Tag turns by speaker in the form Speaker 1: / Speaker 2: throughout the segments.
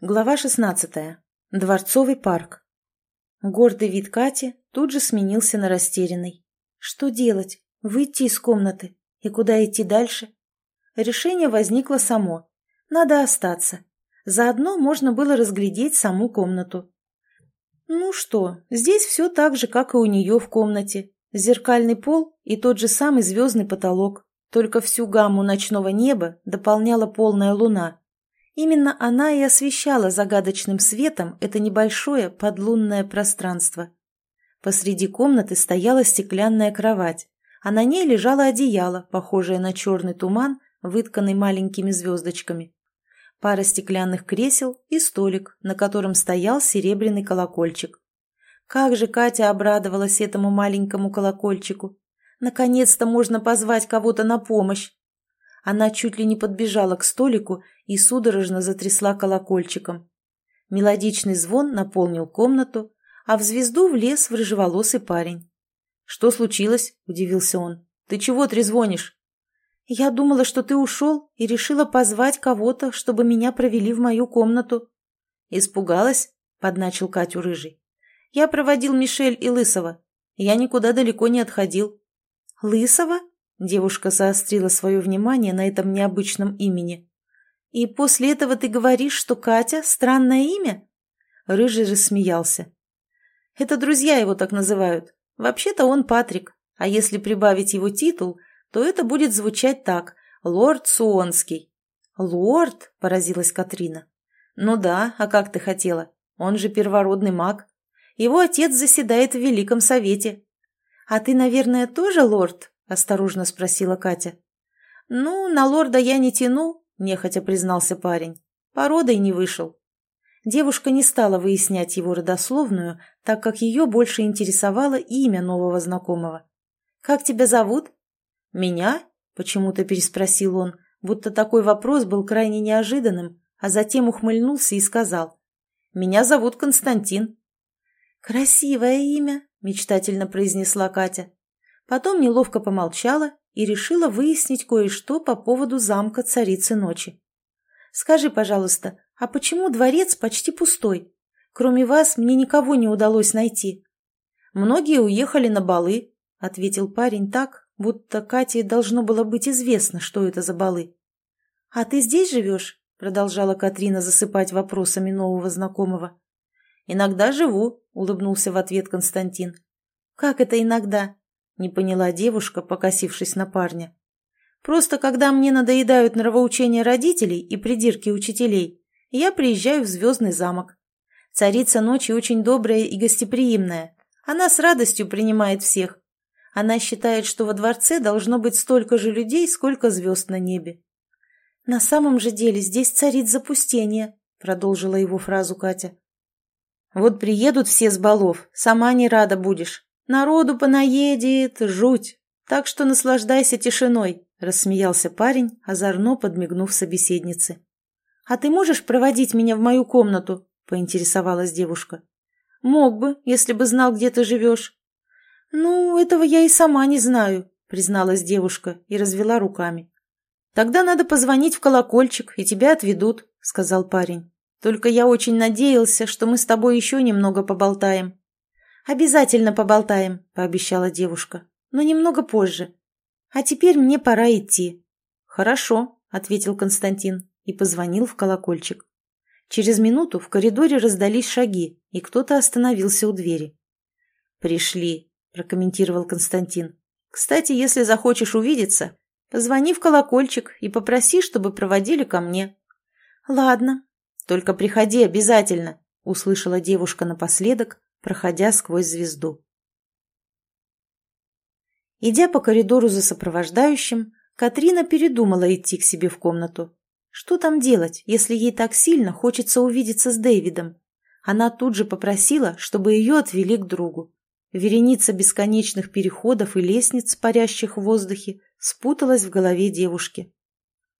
Speaker 1: Глава 16. Дворцовый парк. Гордый вид Кати тут же сменился на растерянный. Что делать? Выйти из комнаты? И куда идти дальше? Решение возникло само. Надо остаться. Заодно можно было разглядеть саму комнату. Ну что, здесь все так же, как и у нее в комнате. Зеркальный пол и тот же самый звездный потолок. Только всю гамму ночного неба дополняла полная луна Именно она и освещала загадочным светом это небольшое подлунное пространство. Посреди комнаты стояла стеклянная кровать, а на ней лежало одеяло, похожее на черный туман, вытканный маленькими звездочками. Пара стеклянных кресел и столик, на котором стоял серебряный колокольчик. Как же Катя обрадовалась этому маленькому колокольчику! Наконец-то можно позвать кого-то на помощь! Она чуть ли не подбежала к столику и судорожно затрясла колокольчиком. Мелодичный звон наполнил комнату, а в звезду влез в рыжеволосый парень. «Что случилось?» – удивился он. «Ты чего трезвонишь?» «Я думала, что ты ушел и решила позвать кого-то, чтобы меня провели в мою комнату». «Испугалась?» – подначил Катю Рыжий. «Я проводил Мишель и Лысого. Я никуда далеко не отходил». «Лысого?» Девушка заострила свое внимание на этом необычном имени. «И после этого ты говоришь, что Катя – странное имя?» Рыжий рассмеялся. «Это друзья его так называют. Вообще-то он Патрик, а если прибавить его титул, то это будет звучать так – лорд Суонский». «Лорд?» – поразилась Катрина. «Ну да, а как ты хотела? Он же первородный маг. Его отец заседает в Великом Совете». «А ты, наверное, тоже лорд?» – осторожно спросила Катя. «Ну, на лорда я не тяну», – нехотя признался парень. «Породой не вышел». Девушка не стала выяснять его родословную, так как ее больше интересовало имя нового знакомого. «Как тебя зовут?» «Меня?» – почему-то переспросил он, будто такой вопрос был крайне неожиданным, а затем ухмыльнулся и сказал. «Меня зовут Константин». «Красивое имя», – мечтательно произнесла Катя. Потом неловко помолчала и решила выяснить кое-что по поводу замка царицы ночи. «Скажи, пожалуйста, а почему дворец почти пустой? Кроме вас мне никого не удалось найти». «Многие уехали на балы», — ответил парень так, будто Кате должно было быть известно, что это за балы. «А ты здесь живешь?» — продолжала Катрина засыпать вопросами нового знакомого. «Иногда живу», — улыбнулся в ответ Константин. «Как это иногда? Не поняла девушка, покосившись на парня. Просто когда мне надоедают нравоучения родителей и придирки учителей, я приезжаю в Звездный замок. Царица ночи очень добрая и гостеприимная. Она с радостью принимает всех. Она считает, что во дворце должно быть столько же людей, сколько звезд на небе. «На самом же деле здесь царит запустение», — продолжила его фразу Катя. «Вот приедут все с балов, сама не рада будешь. Народу понаедет, жуть. Так что наслаждайся тишиной, рассмеялся парень, озорно подмигнув собеседнице. А ты можешь проводить меня в мою комнату? поинтересовалась девушка. Мог бы, если бы знал, где ты живешь. Ну, этого я и сама не знаю, призналась девушка и развела руками. Тогда надо позвонить в колокольчик, и тебя отведут, сказал парень. Только я очень надеялся, что мы с тобой еще немного поболтаем. «Обязательно поболтаем», — пообещала девушка, — «но немного позже. А теперь мне пора идти». «Хорошо», — ответил Константин и позвонил в колокольчик. Через минуту в коридоре раздались шаги, и кто-то остановился у двери. «Пришли», — прокомментировал Константин. «Кстати, если захочешь увидеться, позвони в колокольчик и попроси, чтобы проводили ко мне». «Ладно». «Только приходи обязательно», — услышала девушка напоследок проходя сквозь звезду. Идя по коридору за сопровождающим, Катрина передумала идти к себе в комнату. Что там делать, если ей так сильно хочется увидеться с Дэвидом? Она тут же попросила, чтобы ее отвели к другу. Вереница бесконечных переходов и лестниц, парящих в воздухе, спуталась в голове девушки.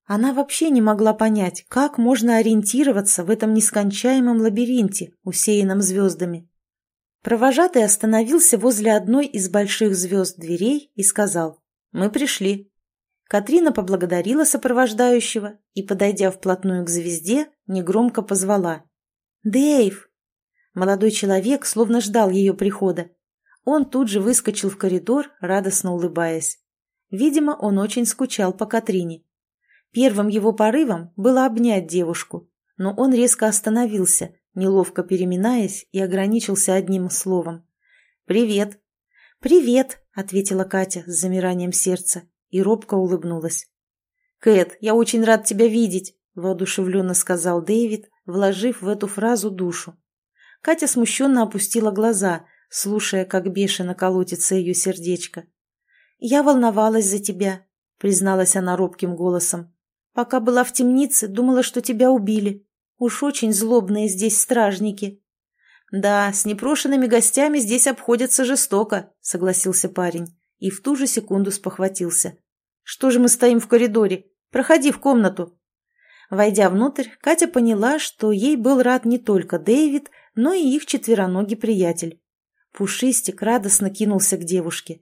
Speaker 1: Она вообще не могла понять, как можно ориентироваться в этом нескончаемом лабиринте, усеянном звездами. Провожатый остановился возле одной из больших звезд дверей и сказал «Мы пришли». Катрина поблагодарила сопровождающего и, подойдя вплотную к звезде, негромко позвала. «Дэйв!» Молодой человек словно ждал ее прихода. Он тут же выскочил в коридор, радостно улыбаясь. Видимо, он очень скучал по Катрине. Первым его порывом было обнять девушку, но он резко остановился, неловко переминаясь, и ограничился одним словом. «Привет!» «Привет!» — ответила Катя с замиранием сердца и робко улыбнулась. «Кэт, я очень рад тебя видеть!» — воодушевленно сказал Дэвид, вложив в эту фразу душу. Катя смущенно опустила глаза, слушая, как бешено колотится ее сердечко. «Я волновалась за тебя», — призналась она робким голосом. «Пока была в темнице, думала, что тебя убили. Уж очень злобные здесь стражники». «Да, с непрошенными гостями здесь обходятся жестоко», — согласился парень и в ту же секунду спохватился. «Что же мы стоим в коридоре? Проходи в комнату». Войдя внутрь, Катя поняла, что ей был рад не только Дэвид, но и их четвероногий приятель. Пушистик радостно кинулся к девушке.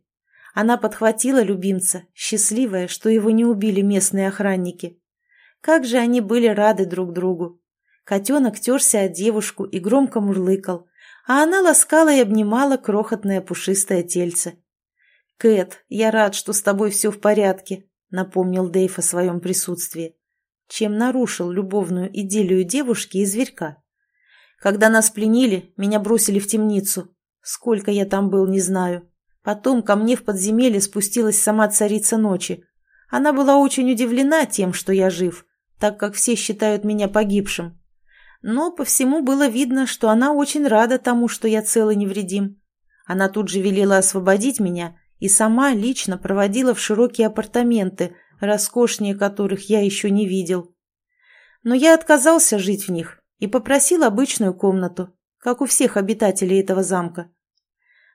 Speaker 1: Она подхватила любимца, счастливая, что его не убили местные охранники. Как же они были рады друг другу. Котенок терся от девушку и громко мурлыкал, а она ласкала и обнимала крохотное пушистое тельце. «Кэт, я рад, что с тобой все в порядке», — напомнил Дэйв о своем присутствии, чем нарушил любовную идиллию девушки и зверька. «Когда нас пленили, меня бросили в темницу. Сколько я там был, не знаю. Потом ко мне в подземелье спустилась сама царица ночи. Она была очень удивлена тем, что я жив, так как все считают меня погибшим. Но по всему было видно, что она очень рада тому, что я цел и невредим. Она тут же велела освободить меня и сама лично проводила в широкие апартаменты, роскошнее которых я еще не видел. Но я отказался жить в них и попросил обычную комнату, как у всех обитателей этого замка.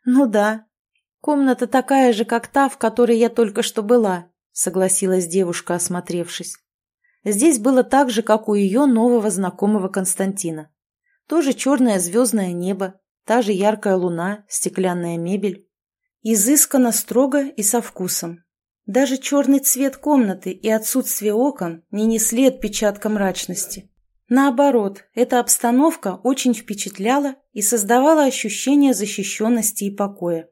Speaker 1: «Ну да, комната такая же, как та, в которой я только что была», согласилась девушка, осмотревшись. Здесь было так же, как у ее нового знакомого Константина. Тоже черное звездное небо, та же яркая луна, стеклянная мебель. Изысканно строго и со вкусом. Даже черный цвет комнаты и отсутствие окон не несли отпечатка мрачности. Наоборот, эта обстановка очень впечатляла и создавала ощущение защищенности и покоя.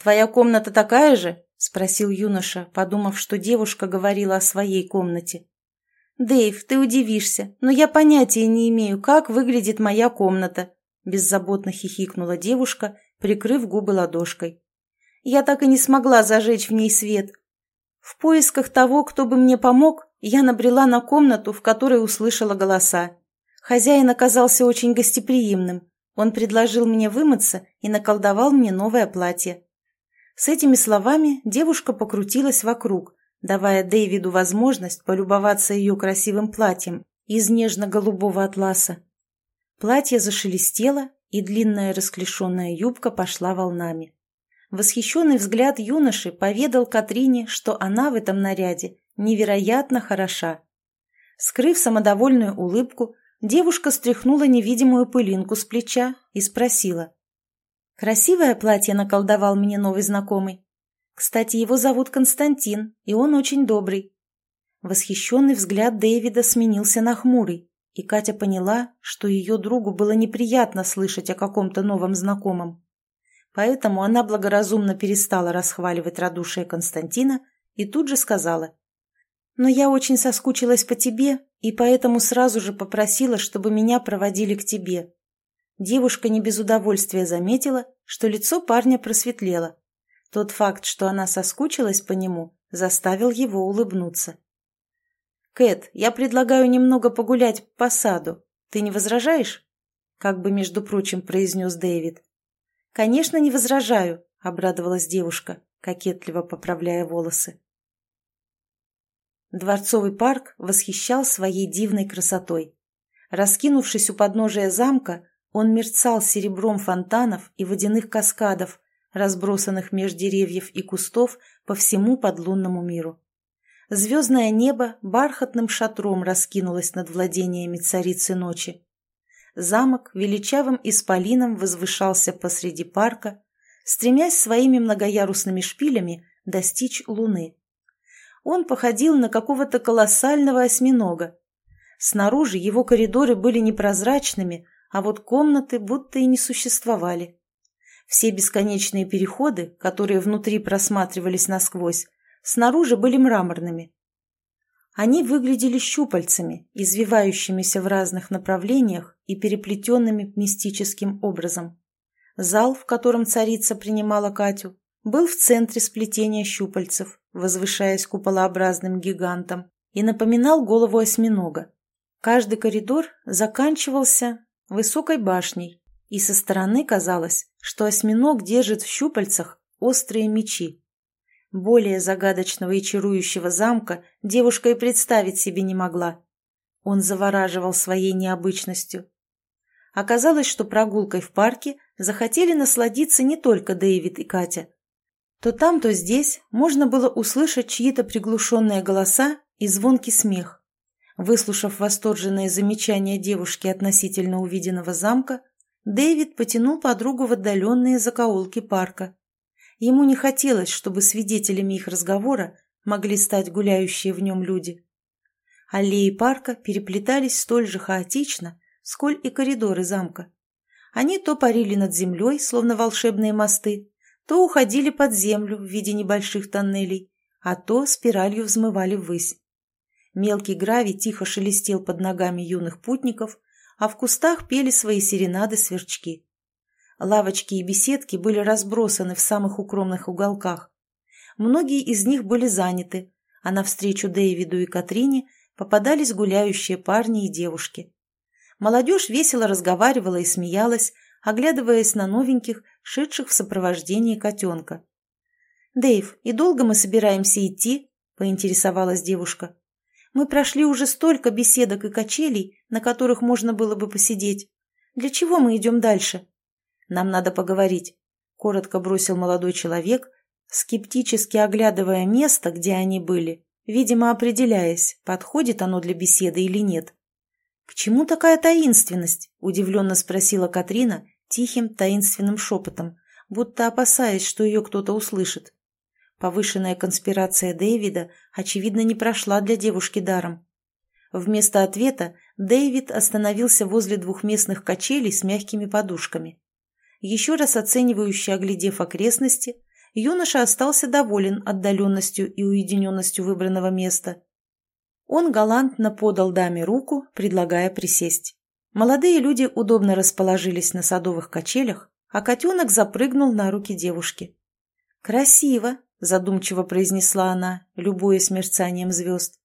Speaker 1: «Твоя комната такая же?» – спросил юноша, подумав, что девушка говорила о своей комнате. «Дэйв, ты удивишься, но я понятия не имею, как выглядит моя комната», – беззаботно хихикнула девушка, прикрыв губы ладошкой. Я так и не смогла зажечь в ней свет. В поисках того, кто бы мне помог, я набрела на комнату, в которой услышала голоса. Хозяин оказался очень гостеприимным. Он предложил мне вымыться и наколдовал мне новое платье. С этими словами девушка покрутилась вокруг, давая Дэвиду возможность полюбоваться ее красивым платьем из нежно-голубого атласа. Платье зашелестело, и длинная расклешенная юбка пошла волнами. Восхищенный взгляд юноши поведал Катрине, что она в этом наряде невероятно хороша. Скрыв самодовольную улыбку, девушка стряхнула невидимую пылинку с плеча и спросила. «Красивое платье наколдовал мне новый знакомый. Кстати, его зовут Константин, и он очень добрый». Восхищенный взгляд Дэвида сменился на хмурый, и Катя поняла, что ее другу было неприятно слышать о каком-то новом знакомом. Поэтому она благоразумно перестала расхваливать радушие Константина и тут же сказала. «Но я очень соскучилась по тебе и поэтому сразу же попросила, чтобы меня проводили к тебе». Девушка не без удовольствия заметила, что лицо парня просветлело. Тот факт, что она соскучилась по нему, заставил его улыбнуться. «Кэт, я предлагаю немного погулять по саду. Ты не возражаешь?» Как бы, между прочим, произнес Дэвид. «Конечно, не возражаю», — обрадовалась девушка, кокетливо поправляя волосы. Дворцовый парк восхищал своей дивной красотой. Раскинувшись у подножия замка, он мерцал серебром фонтанов и водяных каскадов, разбросанных меж деревьев и кустов по всему подлунному миру. Звездное небо бархатным шатром раскинулось над владениями царицы ночи замок величавым исполином возвышался посреди парка, стремясь своими многоярусными шпилями достичь луны. Он походил на какого-то колоссального осьминога. Снаружи его коридоры были непрозрачными, а вот комнаты будто и не существовали. Все бесконечные переходы, которые внутри просматривались насквозь, снаружи были мраморными. Они выглядели щупальцами, извивающимися в разных направлениях и переплетенными мистическим образом. Зал, в котором царица принимала Катю, был в центре сплетения щупальцев, возвышаясь куполообразным гигантом, и напоминал голову осьминога. Каждый коридор заканчивался высокой башней, и со стороны казалось, что осьминог держит в щупальцах острые мечи. Более загадочного и чарующего замка девушка и представить себе не могла. Он завораживал своей необычностью. Оказалось, что прогулкой в парке захотели насладиться не только Дэвид и Катя. То там, то здесь можно было услышать чьи-то приглушенные голоса и звонкий смех. Выслушав восторженные замечания девушки относительно увиденного замка, Дэвид потянул подругу в отдаленные закоулки парка. Ему не хотелось, чтобы свидетелями их разговора могли стать гуляющие в нем люди. Аллеи парка переплетались столь же хаотично, сколь и коридоры замка. Они то парили над землей, словно волшебные мосты, то уходили под землю в виде небольших тоннелей, а то спиралью взмывали ввысь. Мелкий гравий тихо шелестел под ногами юных путников, а в кустах пели свои серенады сверчки. Лавочки и беседки были разбросаны в самых укромных уголках. Многие из них были заняты, а навстречу Дэвиду и Катрине попадались гуляющие парни и девушки. Молодежь весело разговаривала и смеялась, оглядываясь на новеньких, шедших в сопровождении котенка. «Дэйв, и долго мы собираемся идти?» – поинтересовалась девушка. «Мы прошли уже столько беседок и качелей, на которых можно было бы посидеть. Для чего мы идем дальше?» Нам надо поговорить», — коротко бросил молодой человек, скептически оглядывая место, где они были, видимо, определяясь, подходит оно для беседы или нет. «К чему такая таинственность?» — удивленно спросила Катрина тихим таинственным шепотом, будто опасаясь, что ее кто-то услышит. Повышенная конспирация Дэвида, очевидно, не прошла для девушки даром. Вместо ответа Дэвид остановился возле двухместных качелей с мягкими подушками. Еще раз оценивающе оглядев окрестности, юноша остался доволен отдаленностью и уединенностью выбранного места. Он галантно подал даме руку, предлагая присесть. Молодые люди удобно расположились на садовых качелях, а котенок запрыгнул на руки девушки. «Красиво!» – задумчиво произнесла она, любуясь мерцанием звезд.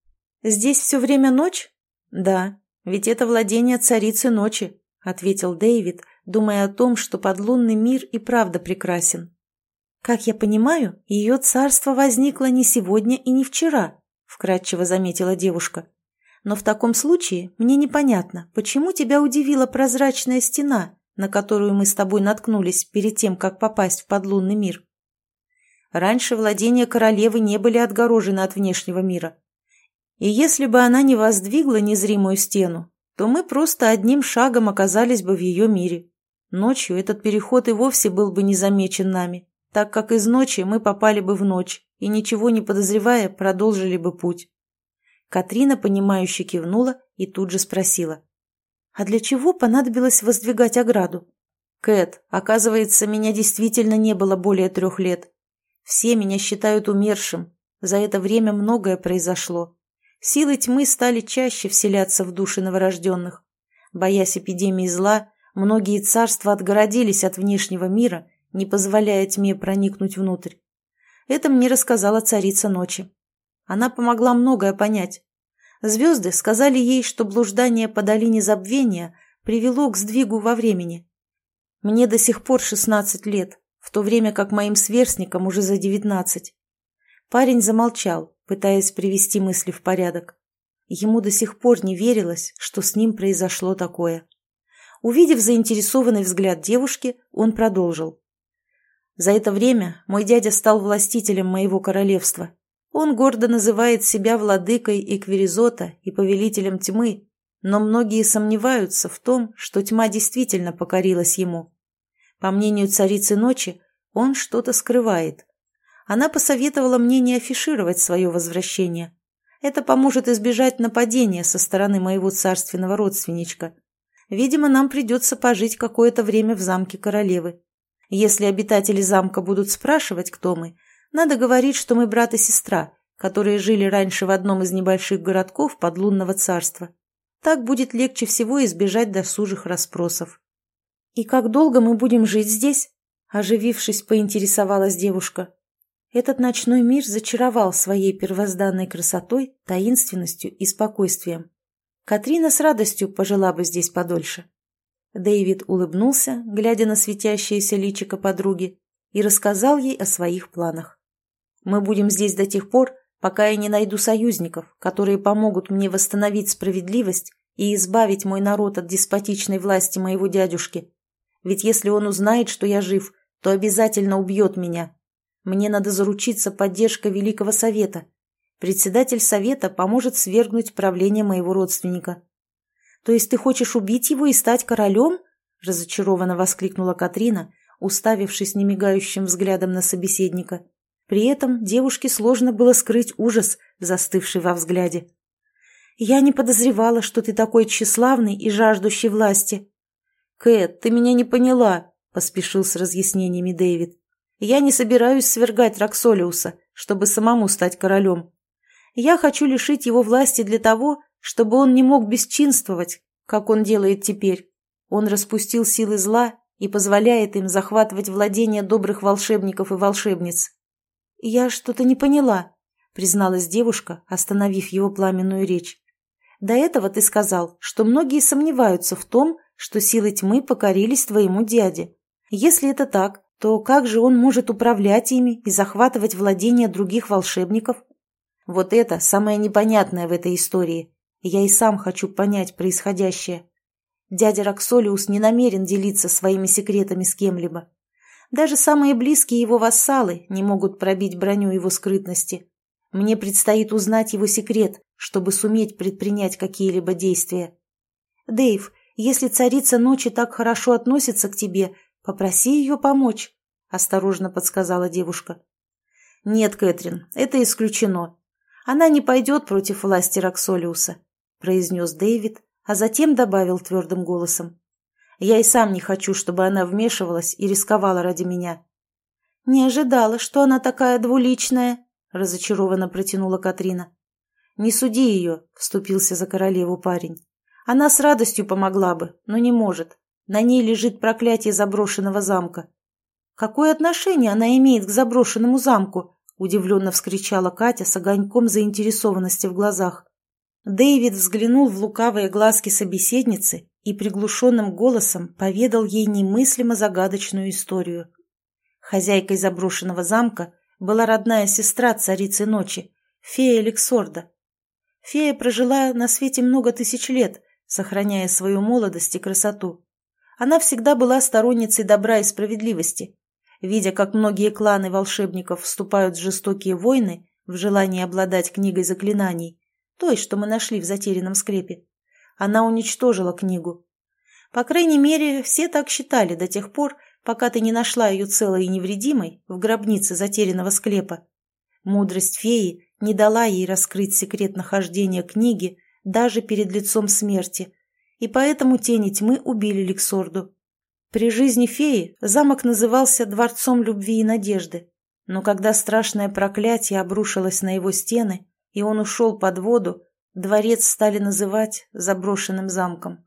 Speaker 1: «Здесь все время ночь?» «Да, ведь это владение царицы ночи», – ответил Дэвид, думая о том, что подлунный мир и правда прекрасен. «Как я понимаю, ее царство возникло не сегодня и не вчера», — вкратчиво заметила девушка. «Но в таком случае мне непонятно, почему тебя удивила прозрачная стена, на которую мы с тобой наткнулись перед тем, как попасть в подлунный мир. Раньше владения королевы не были отгорожены от внешнего мира. И если бы она не воздвигла незримую стену, то мы просто одним шагом оказались бы в ее мире. Ночью этот переход и вовсе был бы не замечен нами, так как из ночи мы попали бы в ночь и, ничего не подозревая, продолжили бы путь. Катрина, понимающе кивнула и тут же спросила. «А для чего понадобилось воздвигать ограду?» «Кэт, оказывается, меня действительно не было более трех лет. Все меня считают умершим. За это время многое произошло. Силы тьмы стали чаще вселяться в души новорожденных. Боясь эпидемии зла, Многие царства отгородились от внешнего мира, не позволяя тьме проникнуть внутрь. Это мне рассказала царица ночи. Она помогла многое понять. Звезды сказали ей, что блуждание по долине забвения привело к сдвигу во времени. Мне до сих пор шестнадцать лет, в то время как моим сверстникам уже за девятнадцать. Парень замолчал, пытаясь привести мысли в порядок. Ему до сих пор не верилось, что с ним произошло такое. Увидев заинтересованный взгляд девушки, он продолжил. «За это время мой дядя стал властителем моего королевства. Он гордо называет себя владыкой Эквиризота и повелителем тьмы, но многие сомневаются в том, что тьма действительно покорилась ему. По мнению царицы ночи, он что-то скрывает. Она посоветовала мне не афишировать свое возвращение. Это поможет избежать нападения со стороны моего царственного родственничка. Видимо, нам придется пожить какое-то время в замке королевы. Если обитатели замка будут спрашивать, кто мы, надо говорить, что мы брат и сестра, которые жили раньше в одном из небольших городков подлунного царства. Так будет легче всего избежать досужих расспросов. «И как долго мы будем жить здесь?» Оживившись, поинтересовалась девушка. Этот ночной мир зачаровал своей первозданной красотой, таинственностью и спокойствием. Катрина с радостью пожила бы здесь подольше. Дэвид улыбнулся, глядя на светящееся личико подруги, и рассказал ей о своих планах. «Мы будем здесь до тех пор, пока я не найду союзников, которые помогут мне восстановить справедливость и избавить мой народ от деспотичной власти моего дядюшки. Ведь если он узнает, что я жив, то обязательно убьет меня. Мне надо заручиться поддержкой Великого Совета. Председатель Совета поможет свергнуть правление моего родственника. То есть ты хочешь убить его и стать королем? разочарованно воскликнула Катрина, уставившись немигающим взглядом на собеседника. При этом девушке сложно было скрыть ужас, застывший во взгляде. «Я не подозревала, что ты такой тщеславный и жаждущий власти». «Кэт, ты меня не поняла», — поспешил с разъяснениями Дэвид. «Я не собираюсь свергать Роксолиуса, чтобы самому стать королем. Я хочу лишить его власти для того, чтобы он не мог бесчинствовать, как он делает теперь. Он распустил силы зла и позволяет им захватывать владения добрых волшебников и волшебниц. «Я что-то не поняла», — призналась девушка, остановив его пламенную речь. «До этого ты сказал, что многие сомневаются в том, что силы тьмы покорились твоему дяде. Если это так, то как же он может управлять ими и захватывать владения других волшебников? Вот это самое непонятное в этой истории. Я и сам хочу понять происходящее. Дядя Роксолиус не намерен делиться своими секретами с кем-либо. Даже самые близкие его вассалы не могут пробить броню его скрытности. Мне предстоит узнать его секрет, чтобы суметь предпринять какие-либо действия. Дэйв, если царица ночи так хорошо относится к тебе, попроси ее помочь, — осторожно подсказала девушка. Нет, Кэтрин, это исключено. Она не пойдет против власти Роксолиуса, — произнес Дэвид, а затем добавил твердым голосом. Я и сам не хочу, чтобы она вмешивалась и рисковала ради меня. «Не ожидала, что она такая двуличная», — разочарованно протянула Катрина. «Не суди ее», — вступился за королеву парень. «Она с радостью помогла бы, но не может. На ней лежит проклятие заброшенного замка». «Какое отношение она имеет к заброшенному замку?» — удивленно вскричала Катя с огоньком заинтересованности в глазах. Дэвид взглянул в лукавые глазки собеседницы и приглушенным голосом поведал ей немыслимо загадочную историю. Хозяйкой заброшенного замка была родная сестра царицы ночи, фея Лексорда. Фея прожила на свете много тысяч лет, сохраняя свою молодость и красоту. Она всегда была сторонницей добра и справедливости. Видя, как многие кланы волшебников вступают в жестокие войны в желании обладать книгой заклинаний, той, что мы нашли в затерянном склепе, она уничтожила книгу. По крайней мере, все так считали до тех пор, пока ты не нашла ее целой и невредимой в гробнице затерянного склепа. Мудрость феи не дала ей раскрыть секрет нахождения книги даже перед лицом смерти, и поэтому тени тьмы убили Лексорду. При жизни феи замок назывался Дворцом любви и надежды, но когда страшное проклятие обрушилось на его стены, и он ушел под воду, Дворец стали называть заброшенным замком.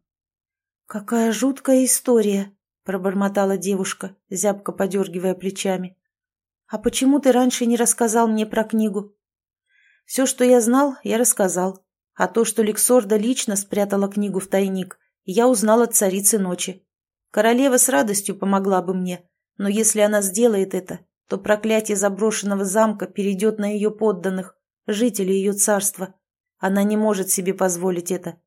Speaker 1: «Какая жуткая история!» — пробормотала девушка, зябко подергивая плечами. «А почему ты раньше не рассказал мне про книгу?» «Все, что я знал, я рассказал. А то, что Лексорда лично спрятала книгу в тайник, я узнал от царицы ночи. Королева с радостью помогла бы мне, но если она сделает это, то проклятие заброшенного замка перейдет на ее подданных, жителей ее царства, она не может себе позволить это.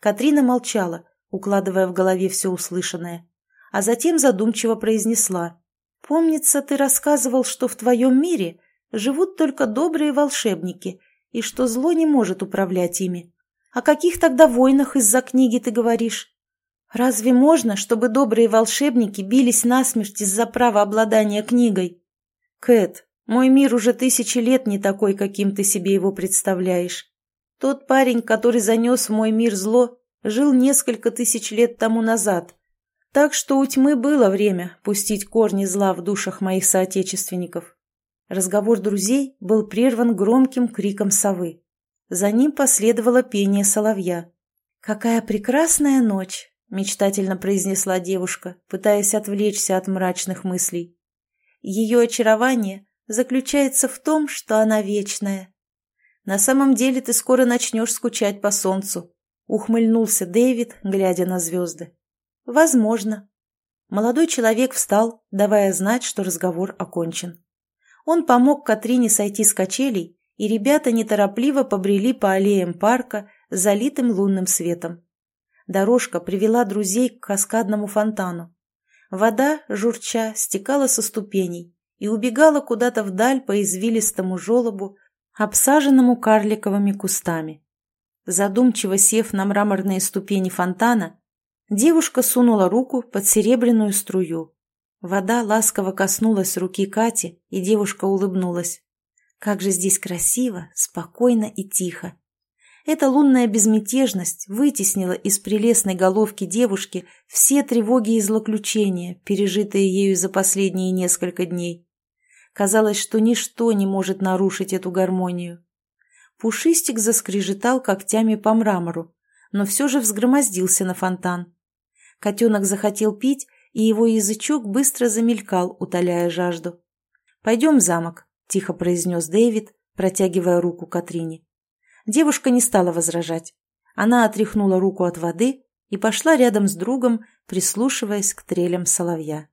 Speaker 1: Катрина молчала, укладывая в голове все услышанное, а затем задумчиво произнесла. «Помнится, ты рассказывал, что в твоем мире живут только добрые волшебники, и что зло не может управлять ими. О каких тогда войнах из-за книги ты говоришь? Разве можно, чтобы добрые волшебники бились насмерть из-за права обладания книгой? Кэт, Мой мир уже тысячи лет не такой, каким ты себе его представляешь. Тот парень, который занес в мой мир зло, жил несколько тысяч лет тому назад. Так что у тьмы было время пустить корни зла в душах моих соотечественников. Разговор друзей был прерван громким криком совы. За ним последовало пение соловья. «Какая прекрасная ночь!» — мечтательно произнесла девушка, пытаясь отвлечься от мрачных мыслей. Ее очарование заключается в том, что она вечная. На самом деле ты скоро начнешь скучать по солнцу, ухмыльнулся Дэвид, глядя на звезды. Возможно. Молодой человек встал, давая знать, что разговор окончен. Он помог Катрине сойти с качелей, и ребята неторопливо побрели по аллеям парка, залитым лунным светом. Дорожка привела друзей к каскадному фонтану. Вода, журча, стекала со ступеней и убегала куда-то вдаль по извилистому желобу, обсаженному карликовыми кустами. Задумчиво сев на мраморные ступени фонтана, девушка сунула руку под серебряную струю. Вода ласково коснулась руки Кати, и девушка улыбнулась. Как же здесь красиво, спокойно и тихо. Эта лунная безмятежность вытеснила из прелестной головки девушки все тревоги и злоключения, пережитые ею за последние несколько дней. Казалось, что ничто не может нарушить эту гармонию. Пушистик заскрежетал когтями по мрамору, но все же взгромоздился на фонтан. Котенок захотел пить, и его язычок быстро замелькал, утоляя жажду. «Пойдем в замок», — тихо произнес Дэвид, протягивая руку Катрине. Девушка не стала возражать. Она отряхнула руку от воды и пошла рядом с другом, прислушиваясь к трелям соловья.